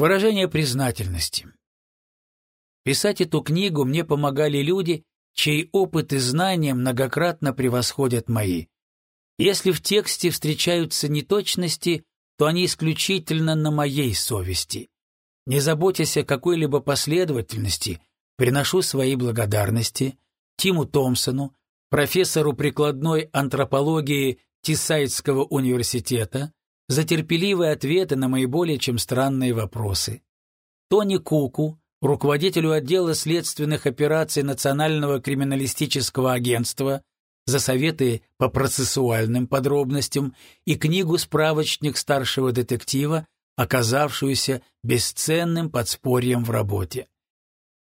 Выражение признательности. Писать эту книгу мне помогали люди, чей опыт и знания многократно превосходят мои. Если в тексте встречаются неточности, то они исключительно на моей совести. Не заботясь о какой-либо последовательности, приношу свои благодарности Тиму Томпсону, профессору прикладной антропологии Тисайдского университета, за терпеливые ответы на мои более чем странные вопросы. Тони Куку, руководителю отдела следственных операций Национального криминалистического агентства, за советы по процессуальным подробностям и книгу-справочник старшего детектива, оказавшуюся бесценным подспорьем в работе.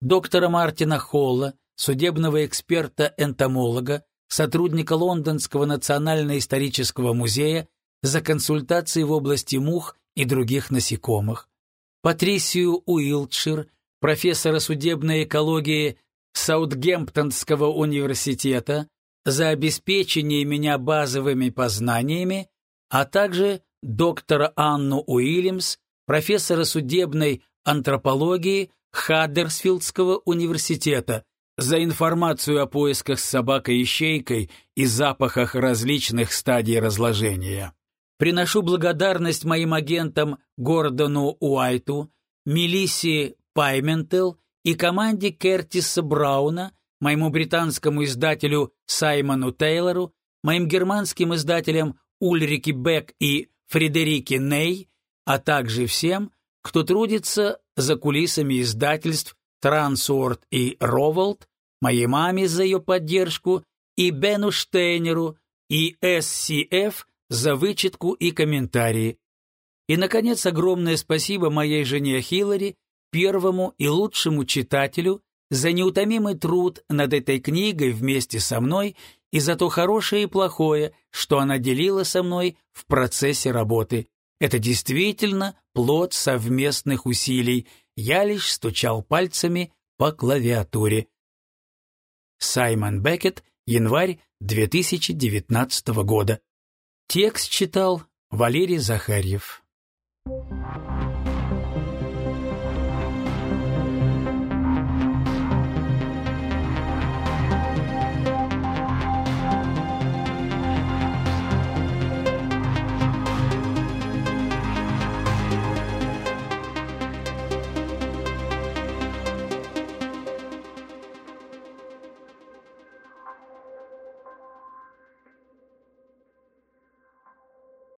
Доктора Мартина Холла, судебного эксперта-энтомолога, сотрудника Лондонского национально-исторического музея за консультации в области мух и других насекомых, Патрисию Уилтшир, профессора судебной экологии Саутгемптонского университета, за обеспечение меня базовыми познаниями, а также доктора Анну Уильямс, профессора судебной антропологии Хаддерсфилдского университета, за информацию о поисках с собакой-ищейкой и запахах различных стадий разложения. Приношу благодарность моим агентам Гордону Уайту, Мелисси Пайментел и команде Кертиса Брауна, моему британскому издателю Саймону Тейлору, моим германским издателям Ульрике Бек и Фредерике Ней, а также всем, кто трудится за кулисами издательств Трансуорт и Роволд, моей маме за ее поддержку и Бену Штейнеру и SCF за вычетку и комментарии. И, наконец, огромное спасибо моей жене Хиллари, первому и лучшему читателю, за неутомимый труд над этой книгой вместе со мной и за то хорошее и плохое, что она делила со мной в процессе работы. Это действительно плод совместных усилий. Я лишь стучал пальцами по клавиатуре. Саймон Беккет, январь 2019 года. Текст читал Валерий Захарьев.